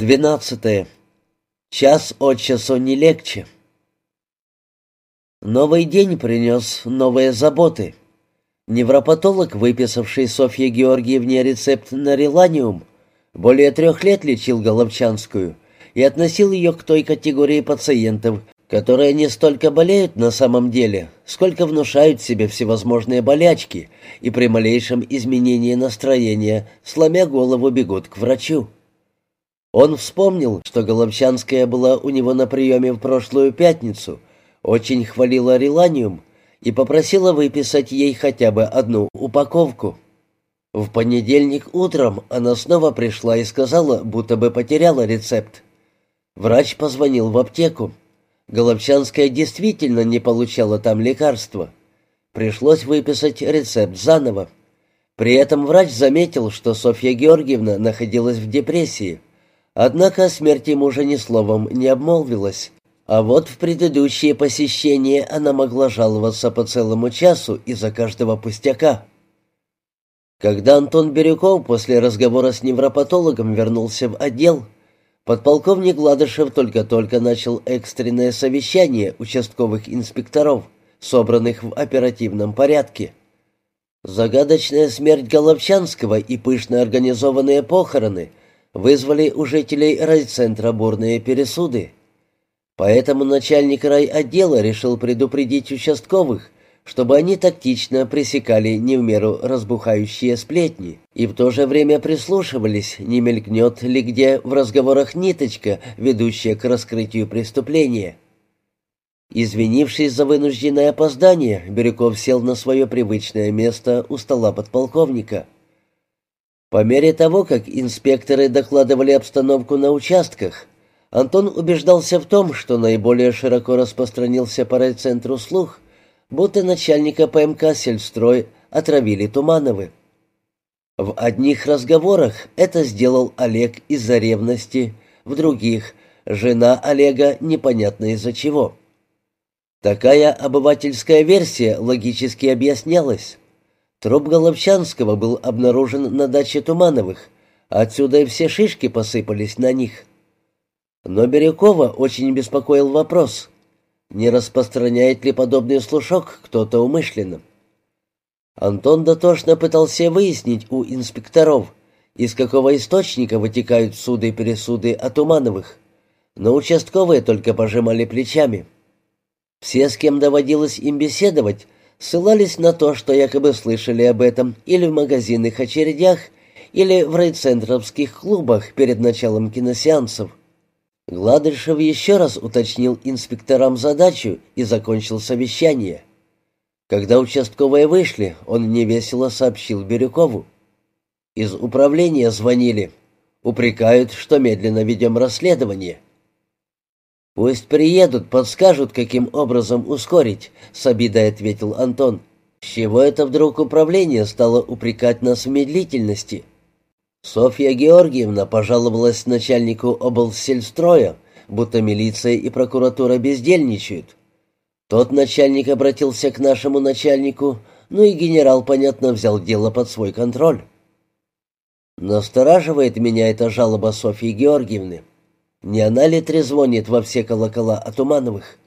Двенадцатое. Час от часу не легче. Новый день принес новые заботы. Невропатолог, выписавший Софье Георгиевне рецепт на реланиум, более трех лет лечил Головчанскую и относил ее к той категории пациентов, которые не столько болеют на самом деле, сколько внушают себе всевозможные болячки и при малейшем изменении настроения, сломя голову, бегут к врачу. Он вспомнил, что Головчанская была у него на приеме в прошлую пятницу, очень хвалила реланиум и попросила выписать ей хотя бы одну упаковку. В понедельник утром она снова пришла и сказала, будто бы потеряла рецепт. Врач позвонил в аптеку. Головчанская действительно не получала там лекарства. Пришлось выписать рецепт заново. При этом врач заметил, что Софья Георгиевна находилась в депрессии. Однако о смерти мужа ни словом не обмолвилась. А вот в предыдущие посещения она могла жаловаться по целому часу из-за каждого пустяка. Когда Антон Бирюков после разговора с невропатологом вернулся в отдел, подполковник Гладышев только-только начал экстренное совещание участковых инспекторов, собранных в оперативном порядке. Загадочная смерть Головчанского и пышно организованные похороны вызвали у жителей райцентра бурные пересуды. Поэтому начальник райотдела решил предупредить участковых, чтобы они тактично пресекали не в меру разбухающие сплетни и в то же время прислушивались, не мелькнет ли где в разговорах ниточка, ведущая к раскрытию преступления. Извинившись за вынужденное опоздание, Бирюков сел на свое привычное место у стола подполковника — по мере того, как инспекторы докладывали обстановку на участках, Антон убеждался в том, что наиболее широко распространился по райцентру слух, будто начальника ПМК «Сельстрой» отравили Тумановы. В одних разговорах это сделал Олег из-за ревности, в других — жена Олега непонятно из-за чего. Такая обывательская версия логически объяснялась. Труп Головчанского был обнаружен на даче Тумановых, отсюда и все шишки посыпались на них. Но Бирюкова очень беспокоил вопрос, не распространяет ли подобный слушок кто-то умышленно. Антон дотошно пытался выяснить у инспекторов, из какого источника вытекают суды-пересуды о Тумановых, но участковые только пожимали плечами. Все, с кем доводилось им беседовать, ссылались на то, что якобы слышали об этом или в магазинных очередях, или в райцентровских клубах перед началом киносеансов. Гладышев еще раз уточнил инспекторам задачу и закончил совещание. Когда участковые вышли, он невесело сообщил Бирюкову. Из управления звонили. Упрекают, что медленно ведем расследование. «Пусть приедут, подскажут, каким образом ускорить», — с обидой ответил Антон. «С чего это вдруг управление стало упрекать нас в медлительности?» Софья Георгиевна пожаловалась начальнику облсельстроя, будто милиция и прокуратура бездельничают. Тот начальник обратился к нашему начальнику, ну и генерал, понятно, взял дело под свой контроль. Настораживает меня эта жалоба Софьи Георгиевны. Не она ли трезвонит во все колокола о Тумановых?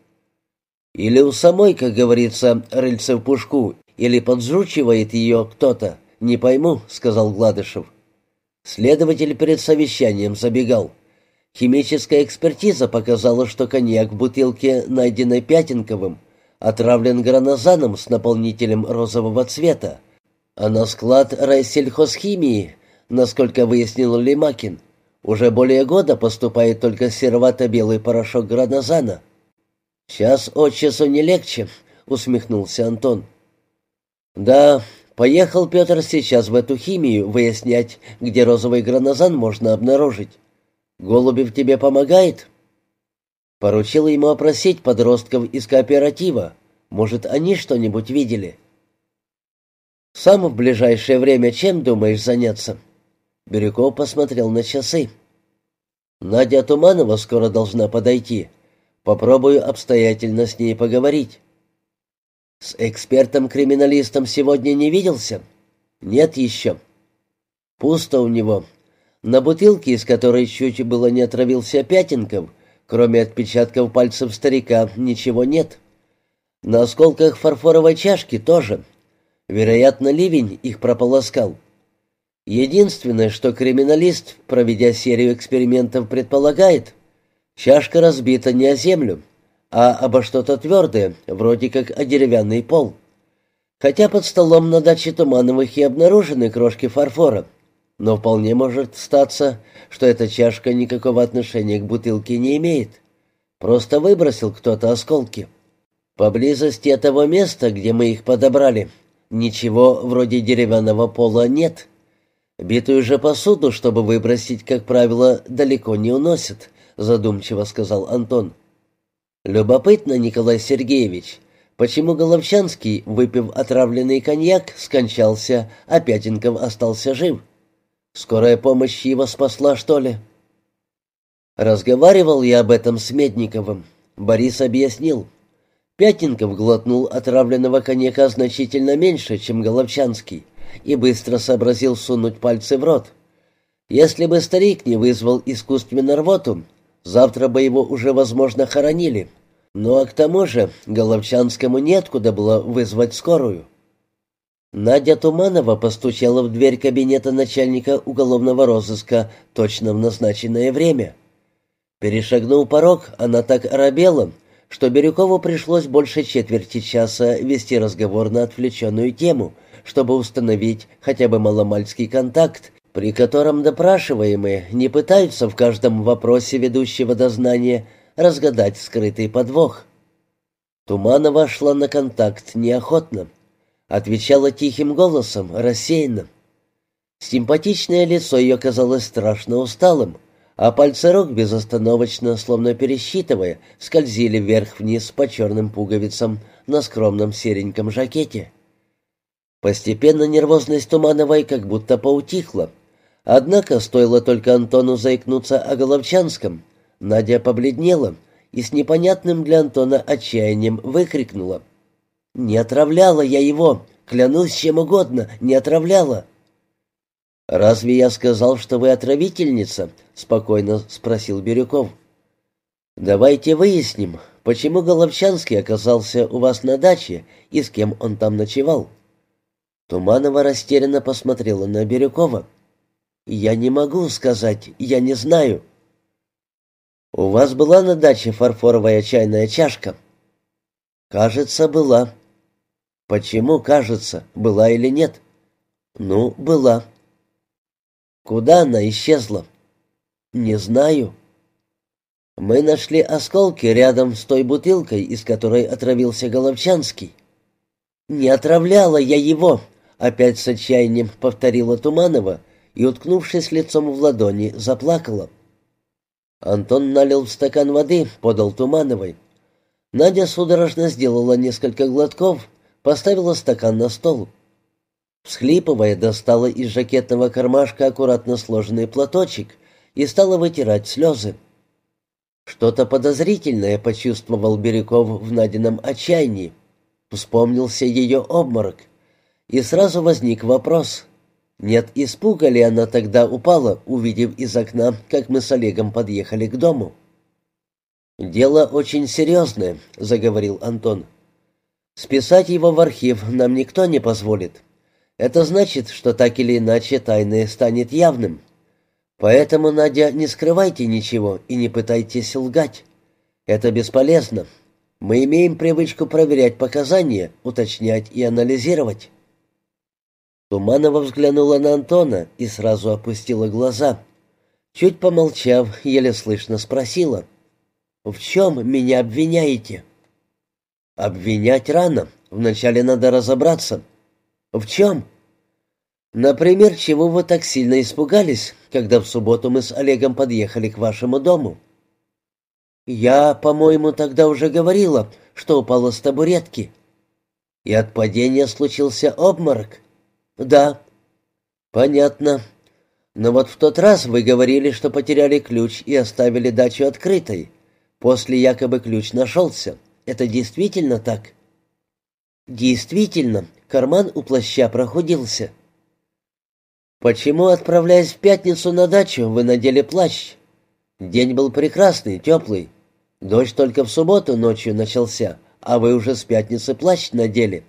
Или у самой, как говорится, рыльце в пушку, или поджучивает ее кто-то? Не пойму, — сказал Гладышев. Следователь перед совещанием забегал. Химическая экспертиза показала, что коньяк в бутылке, найденной Пятенковым, отравлен гранозаном с наполнителем розового цвета, а на склад райсельхозхимии, насколько выяснил Лемакин, — уже более года поступает только серовато-белый порошок гранозана. Час от часу не легче, усмехнулся Антон. Да, поехал Петр сейчас в эту химию выяснять, где розовый гранозан можно обнаружить. Голубев тебе помогает? Поручил ему опросить подростков из кооператива. Может, они что-нибудь видели? Сам в ближайшее время чем думаешь заняться? Бирюков посмотрел на часы. «Надя Туманова скоро должна подойти. Попробую обстоятельно с ней поговорить». «С экспертом-криминалистом сегодня не виделся?» «Нет еще». «Пусто у него. На бутылке, из которой чуть было не отравился Пятенков, кроме отпечатков пальцев старика, ничего нет. На осколках фарфоровой чашки тоже. Вероятно, ливень их прополоскал. Единственное, что криминалист, проведя серию экспериментов, предполагает, чашка разбита не о землю, а обо что-то твердое, вроде как о деревянный пол. Хотя под столом на даче Тумановых и обнаружены крошки фарфора, но вполне может статься, что эта чашка никакого отношения к бутылке не имеет. Просто выбросил кто-то осколки. Поблизости того места, где мы их подобрали, ничего вроде деревянного пола нет. Битую же посуду, чтобы выбросить, как правило, далеко не уносят, задумчиво сказал Антон. Любопытно, Николай Сергеевич, почему Головчанский, выпив отравленный коньяк, скончался, а Пятенков остался жив? Скорая помощь его спасла, что ли? Разговаривал я об этом с Медниковым. Борис объяснил. Пятенков глотнул отравленного коньяка значительно меньше, чем Головчанский и быстро сообразил сунуть пальцы в рот. Если бы старик не вызвал искусственно рвоту, завтра бы его уже, возможно, хоронили. Ну а к тому же Головчанскому неоткуда было вызвать скорую. Надя Туманова постучала в дверь кабинета начальника уголовного розыска точно в назначенное время. Перешагнув порог, она так оробела, что Бирюкову пришлось больше четверти часа вести разговор на отвлеченную тему — чтобы установить хотя бы маломальский контакт, при котором допрашиваемые не пытаются в каждом вопросе ведущего дознания разгадать скрытый подвох. Туманова шла на контакт неохотно, отвечала тихим голосом, рассеянно. Симпатичное лицо ее казалось страшно усталым, а пальцы рук безостановочно, словно пересчитывая, скользили вверх-вниз по черным пуговицам на скромном сереньком жакете. Постепенно нервозность Тумановой как будто поутихла. Однако стоило только Антону заикнуться о Головчанском. Надя побледнела и с непонятным для Антона отчаянием выкрикнула. «Не отравляла я его! Клянусь чем угодно, не отравляла!» «Разве я сказал, что вы отравительница?» — спокойно спросил Бирюков. «Давайте выясним, почему Головчанский оказался у вас на даче и с кем он там ночевал». Туманова растерянно посмотрела на Бирюкова. «Я не могу сказать, я не знаю». «У вас была на даче фарфоровая чайная чашка?» «Кажется, была». «Почему, кажется, была или нет?» «Ну, была». «Куда она исчезла?» «Не знаю». «Мы нашли осколки рядом с той бутылкой, из которой отравился Головчанский». «Не отравляла я его», Опять с отчаянием повторила Туманова и, уткнувшись лицом в ладони, заплакала. Антон налил в стакан воды, подал Тумановой. Надя судорожно сделала несколько глотков, поставила стакан на стол. Всхлипывая, достала из жакетного кармашка аккуратно сложенный платочек и стала вытирать слезы. Что-то подозрительное почувствовал Бирюков в Надином отчаянии. Вспомнился ее обморок. И сразу возник вопрос. Нет испуга ли она тогда упала, увидев из окна, как мы с Олегом подъехали к дому? «Дело очень серьезное», — заговорил Антон. «Списать его в архив нам никто не позволит. Это значит, что так или иначе тайное станет явным. Поэтому, Надя, не скрывайте ничего и не пытайтесь лгать. Это бесполезно. Мы имеем привычку проверять показания, уточнять и анализировать». Туманова взглянула на Антона и сразу опустила глаза. Чуть помолчав, еле слышно спросила. «В чем меня обвиняете?» «Обвинять рано. Вначале надо разобраться». «В чем?» «Например, чего вы так сильно испугались, когда в субботу мы с Олегом подъехали к вашему дому?» «Я, по-моему, тогда уже говорила, что упала с табуретки». «И от падения случился обморок?» «Да». «Понятно. Но вот в тот раз вы говорили, что потеряли ключ и оставили дачу открытой. После якобы ключ нашелся. Это действительно так?» «Действительно. Карман у плаща прохудился». «Почему, отправляясь в пятницу на дачу, вы надели плащ? День был прекрасный, теплый. Дождь только в субботу ночью начался, а вы уже с пятницы плащ надели».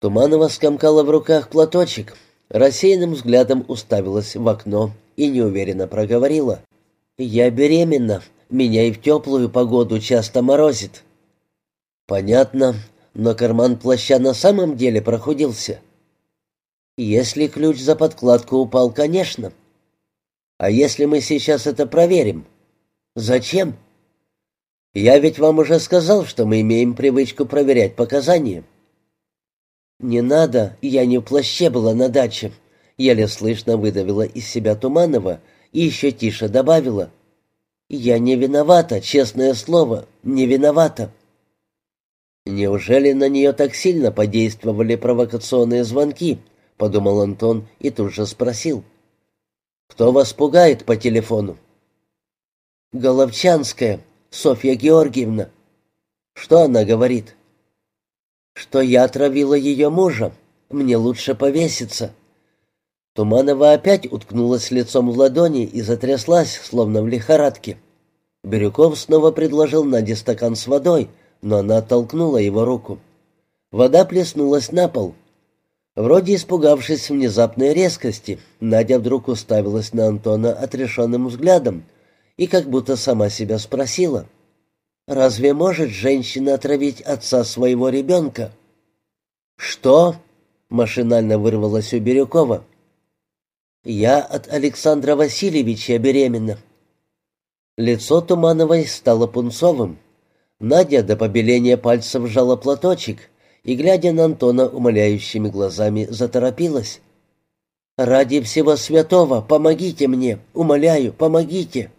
Туманова скомкала в руках платочек, рассеянным взглядом уставилась в окно и неуверенно проговорила. «Я беременна. Меня и в теплую погоду часто морозит». «Понятно, но карман плаща на самом деле прохудился». «Если ключ за подкладку упал, конечно». «А если мы сейчас это проверим?» «Зачем?» «Я ведь вам уже сказал, что мы имеем привычку проверять показания». «Не надо, я не в плаще была на даче», — еле слышно выдавила из себя Туманова и еще тише добавила. «Я не виновата, честное слово, не виновата». «Неужели на нее так сильно подействовали провокационные звонки?» — подумал Антон и тут же спросил. «Кто вас пугает по телефону?» «Головчанская, Софья Георгиевна». «Что она говорит?» Что я отравила ее мужа. Мне лучше повеситься». Туманова опять уткнулась лицом в ладони и затряслась, словно в лихорадке. Бирюков снова предложил Наде стакан с водой, но она оттолкнула его руку. Вода плеснулась на пол. Вроде испугавшись внезапной резкости, Надя вдруг уставилась на Антона отрешенным взглядом и как будто сама себя спросила — Разве может женщина отравить отца своего ребенка? Что? Машинально вырвалось у Бирюкова. Я от Александра Васильевича беременна. Лицо Тумановой стало пунцовым. Надя до побеления пальцев сжала платочек и, глядя на Антона умоляющими глазами, заторопилась. «Ради всего святого, помогите мне! Умоляю, помогите!»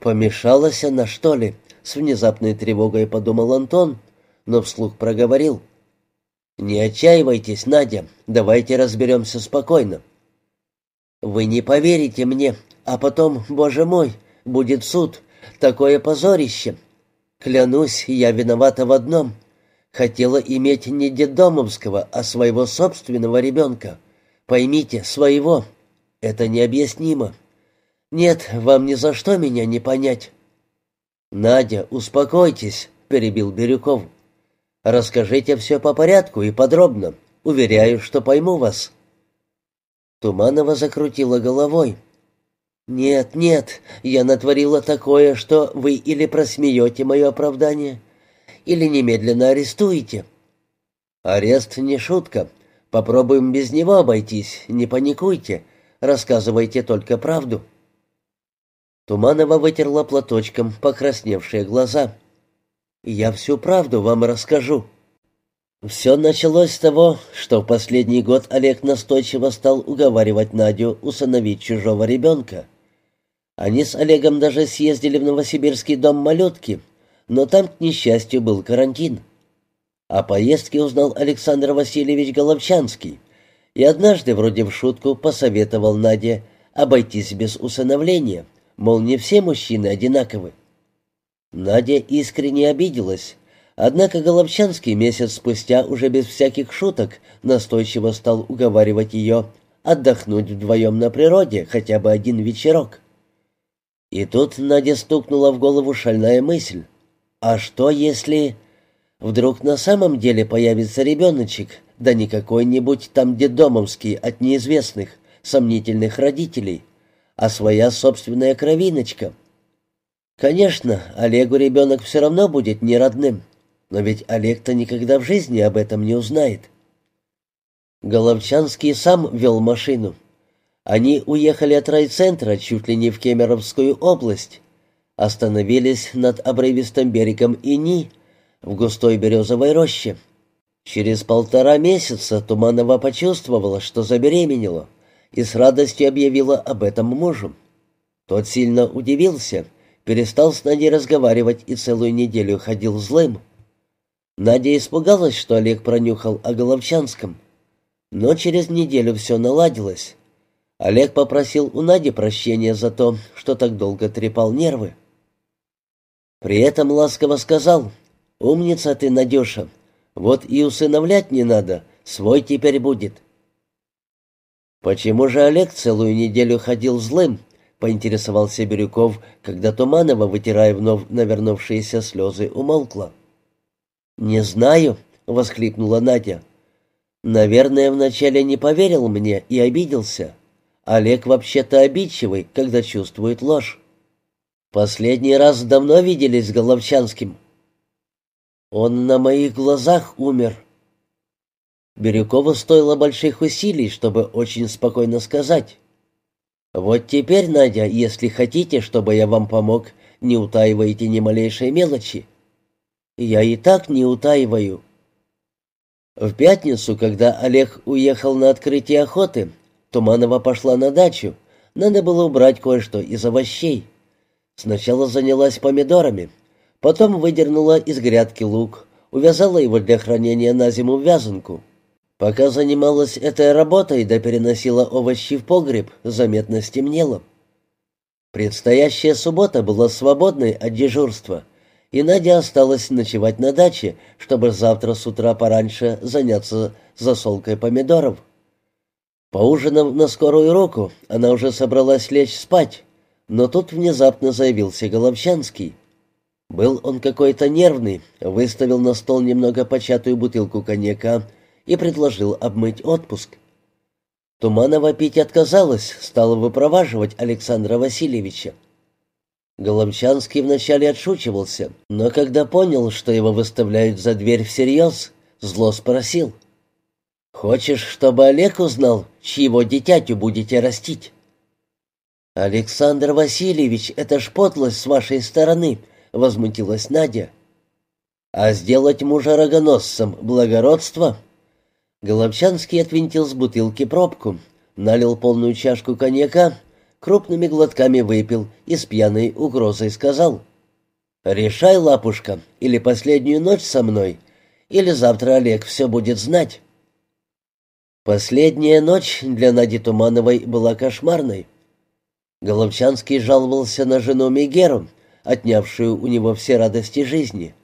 Помешалась она, что ли? С внезапной тревогой подумал Антон, но вслух проговорил. «Не отчаивайтесь, Надя, давайте разберемся спокойно». «Вы не поверите мне, а потом, боже мой, будет суд, такое позорище. Клянусь, я виновата в одном. Хотела иметь не детдомовского, а своего собственного ребенка. Поймите, своего. Это необъяснимо. Нет, вам ни за что меня не понять. «Надя, успокойтесь», — перебил Бирюков. «Расскажите все по порядку и подробно. Уверяю, что пойму вас». Туманова закрутила головой. «Нет, нет, я натворила такое, что вы или просмеете мое оправдание, или немедленно арестуете». «Арест не шутка. Попробуем без него обойтись, не паникуйте. Рассказывайте только правду». Туманова вытерла платочком покрасневшие глаза. «Я всю правду вам расскажу». Все началось с того, что в последний год Олег настойчиво стал уговаривать Надю усыновить чужого ребенка. Они с Олегом даже съездили в Новосибирский дом малютки, но там, к несчастью, был карантин. О поездке узнал Александр Васильевич Головчанский и однажды вроде в шутку посоветовал Наде обойтись без усыновления — мол, не все мужчины одинаковы. Надя искренне обиделась, однако Головчанский месяц спустя уже без всяких шуток настойчиво стал уговаривать ее отдохнуть вдвоем на природе хотя бы один вечерок. И тут Надя стукнула в голову шальная мысль. А что если... Вдруг на самом деле появится ребеночек, да не какой-нибудь там дедомовский от неизвестных, сомнительных родителей, а своя собственная кровиночка. Конечно, Олегу ребенок все равно будет не родным, но ведь Олег-то никогда в жизни об этом не узнает. Головчанский сам вел машину. Они уехали от райцентра чуть ли не в Кемеровскую область. Остановились над обрывистым берегом Ини, в густой березовой роще. Через полтора месяца Туманова почувствовала, что забеременела и с радостью объявила об этом мужу. Тот сильно удивился, перестал с Надей разговаривать и целую неделю ходил злым. Надя испугалась, что Олег пронюхал о Головчанском. Но через неделю все наладилось. Олег попросил у Нади прощения за то, что так долго трепал нервы. При этом ласково сказал, «Умница ты, Надюша, вот и усыновлять не надо, свой теперь будет». «Почему же Олег целую неделю ходил злым?» — поинтересовался Бирюков, когда Туманова, вытирая вновь навернувшиеся слезы, умолкла. «Не знаю», — воскликнула Надя. «Наверное, вначале не поверил мне и обиделся. Олег вообще-то обидчивый, когда чувствует ложь. Последний раз давно виделись с Головчанским». «Он на моих глазах умер», Бирюкову стоило больших усилий, чтобы очень спокойно сказать. «Вот теперь, Надя, если хотите, чтобы я вам помог, не утаивайте ни малейшей мелочи». «Я и так не утаиваю». В пятницу, когда Олег уехал на открытие охоты, Туманова пошла на дачу. Надо было убрать кое-что из овощей. Сначала занялась помидорами, потом выдернула из грядки лук, увязала его для хранения на зиму в вязанку. Пока занималась этой работой да переносила овощи в погреб, заметно стемнело. Предстоящая суббота была свободной от дежурства, и Надя осталась ночевать на даче, чтобы завтра с утра пораньше заняться засолкой помидоров. Поужинав на скорую руку, она уже собралась лечь спать, но тут внезапно заявился Головчанский. Был он какой-то нервный, выставил на стол немного початую бутылку коньяка и предложил обмыть отпуск. Туманова пить отказалась, стала выпроваживать Александра Васильевича. Голомчанский вначале отшучивался, но когда понял, что его выставляют за дверь всерьез, зло спросил. «Хочешь, чтобы Олег узнал, чьего дитятю будете растить?» «Александр Васильевич, это ж подлость с вашей стороны», — возмутилась Надя. «А сделать мужа рогоносцем — благородство?» Голобчанский отвинтил с бутылки пробку, налил полную чашку коньяка, крупными глотками выпил и с пьяной угрозой сказал «Решай, лапушка, или последнюю ночь со мной, или завтра Олег все будет знать». Последняя ночь для Нади Тумановой была кошмарной. Головчанский жаловался на жену Мегеру, отнявшую у него все радости жизни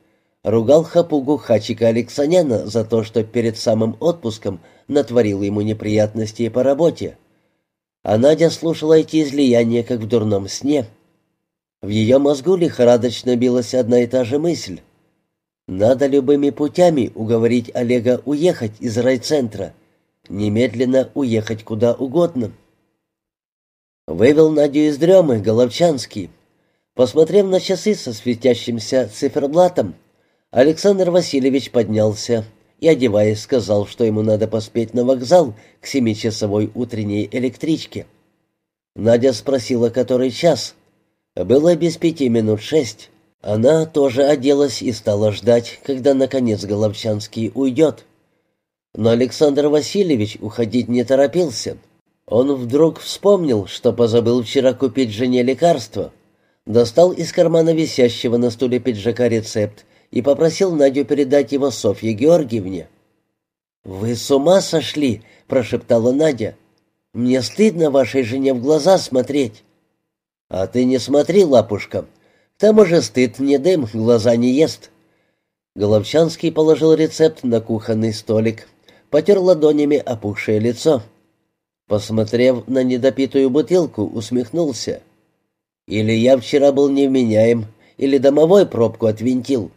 ругал хапугу Хачика Алексаняна за то, что перед самым отпуском натворил ему неприятностей по работе. А Надя слушала эти излияния, как в дурном сне. В ее мозгу лихорадочно билась одна и та же мысль. Надо любыми путями уговорить Олега уехать из райцентра, немедленно уехать куда угодно. Вывел Надю из дремы Головчанский. Посмотрев на часы со светящимся циферблатом, Александр Васильевич поднялся и, одеваясь, сказал, что ему надо поспеть на вокзал к семичасовой утренней электричке. Надя спросила, который час. Было без пяти минут шесть. Она тоже оделась и стала ждать, когда, наконец, Головчанский уйдет. Но Александр Васильевич уходить не торопился. Он вдруг вспомнил, что позабыл вчера купить жене лекарство. Достал из кармана висящего на стуле пиджака рецепт и попросил Надю передать его Софье Георгиевне. «Вы с ума сошли?» — прошептала Надя. «Мне стыдно вашей жене в глаза смотреть». «А ты не смотри, лапушка. К тому же стыд не дым, глаза не ест». Головчанский положил рецепт на кухонный столик, потер ладонями опухшее лицо. Посмотрев на недопитую бутылку, усмехнулся. «Или я вчера был невменяем, или домовой пробку отвинтил.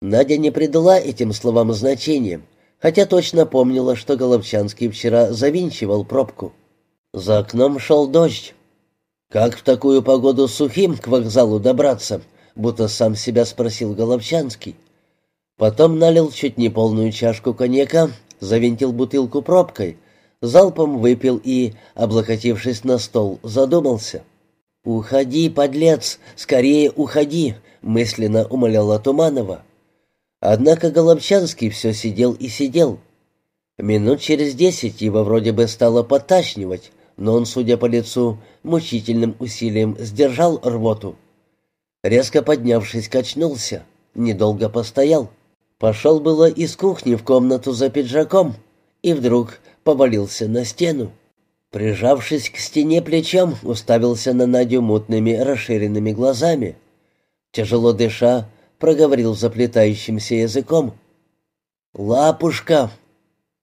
Надя не придала этим словам значения, хотя точно помнила, что Головчанский вчера завинчивал пробку. За окном шел дождь. «Как в такую погоду сухим к вокзалу добраться?» будто сам себя спросил Головчанский. Потом налил чуть не полную чашку коньяка, завинтил бутылку пробкой, залпом выпил и, облокотившись на стол, задумался. «Уходи, подлец, скорее уходи!» — мысленно умоляла Туманова. Однако Голобчанский все сидел и сидел. Минут через десять его вроде бы стало поташнивать, но он, судя по лицу, мучительным усилием сдержал рвоту. Резко поднявшись, качнулся, недолго постоял. Пошел было из кухни в комнату за пиджаком и вдруг повалился на стену. Прижавшись к стене плечом, уставился на Надю мутными расширенными глазами. Тяжело дыша, проговорил заплетающимся языком. «Лапушка,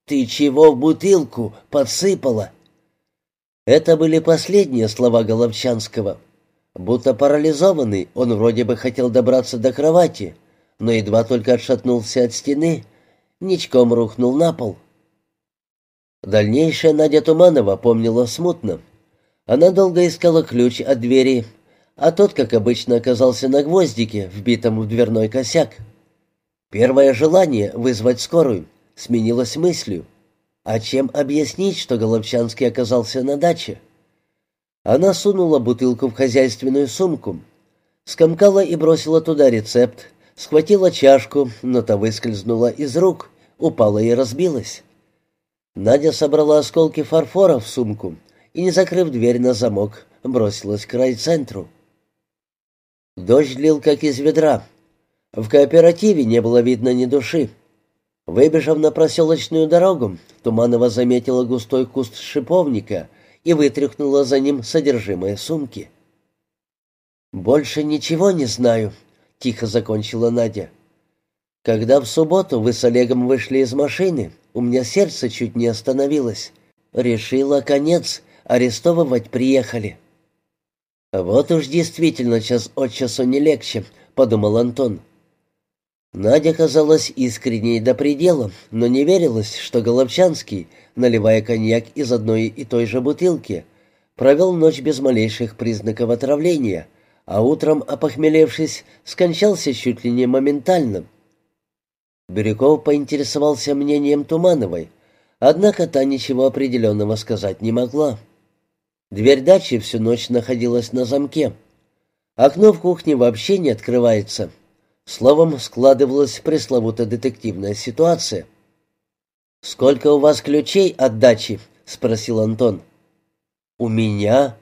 ты чего в бутылку подсыпала? Это были последние слова Головчанского. Будто парализованный, он вроде бы хотел добраться до кровати, но едва только отшатнулся от стены, ничком рухнул на пол. Дальнейшее Надя Туманова помнила смутно. Она долго искала ключ от двери, а тот, как обычно, оказался на гвоздике, вбитом в дверной косяк. Первое желание вызвать скорую сменилось мыслью. А чем объяснить, что Головчанский оказался на даче? Она сунула бутылку в хозяйственную сумку, скомкала и бросила туда рецепт, схватила чашку, но та выскользнула из рук, упала и разбилась. Надя собрала осколки фарфора в сумку и, не закрыв дверь на замок, бросилась к райцентру. Дождь лил, как из ведра. В кооперативе не было видно ни души. Выбежав на проселочную дорогу, Туманова заметила густой куст шиповника и вытряхнула за ним содержимое сумки. «Больше ничего не знаю», — тихо закончила Надя. «Когда в субботу вы с Олегом вышли из машины, у меня сердце чуть не остановилось. Решила конец, арестовывать приехали». «Вот уж действительно час от часу не легче», — подумал Антон. Надя казалась искренней до предела, но не верилось, что Головчанский, наливая коньяк из одной и той же бутылки, провел ночь без малейших признаков отравления, а утром, опохмелевшись, скончался чуть ли не моментально. Бирюков поинтересовался мнением Тумановой, однако та ничего определенного сказать не могла. Дверь дачи всю ночь находилась на замке. Окно в кухне вообще не открывается. Словом, складывалась пресловутая детективная ситуация. «Сколько у вас ключей от дачи?» — спросил Антон. «У меня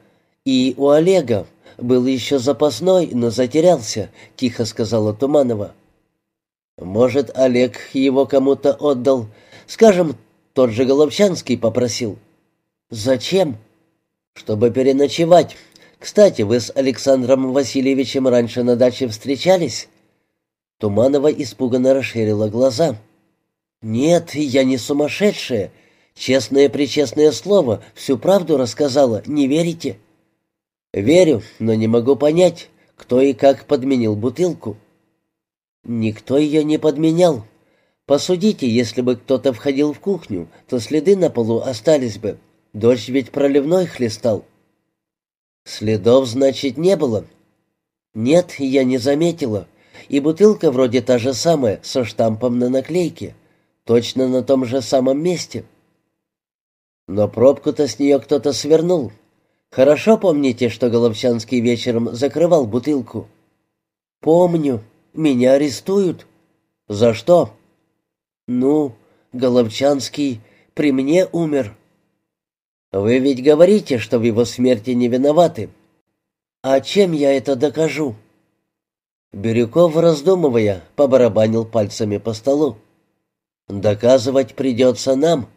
и у Олега. Был еще запасной, но затерялся», — тихо сказала Туманова. «Может, Олег его кому-то отдал? Скажем, тот же Головчанский попросил». «Зачем?» «Чтобы переночевать. Кстати, вы с Александром Васильевичем раньше на даче встречались?» Туманова испуганно расширила глаза. «Нет, я не сумасшедшая. Честное-пречестное слово, всю правду рассказала, не верите?» «Верю, но не могу понять, кто и как подменил бутылку». «Никто ее не подменял. Посудите, если бы кто-то входил в кухню, то следы на полу остались бы. Дождь ведь проливной хлестал». «Следов, значит, не было?» «Нет, я не заметила. И бутылка вроде та же самая, со штампом на наклейке. Точно на том же самом месте». «Но пробку-то с нее кто-то свернул. Хорошо помните, что Головчанский вечером закрывал бутылку?» «Помню. Меня арестуют». «За что?» «Ну, Головчанский при мне умер». «Вы ведь говорите, что в его смерти не виноваты». «А чем я это докажу?» Бирюков, раздумывая, побарабанил пальцами по столу. «Доказывать придется нам»,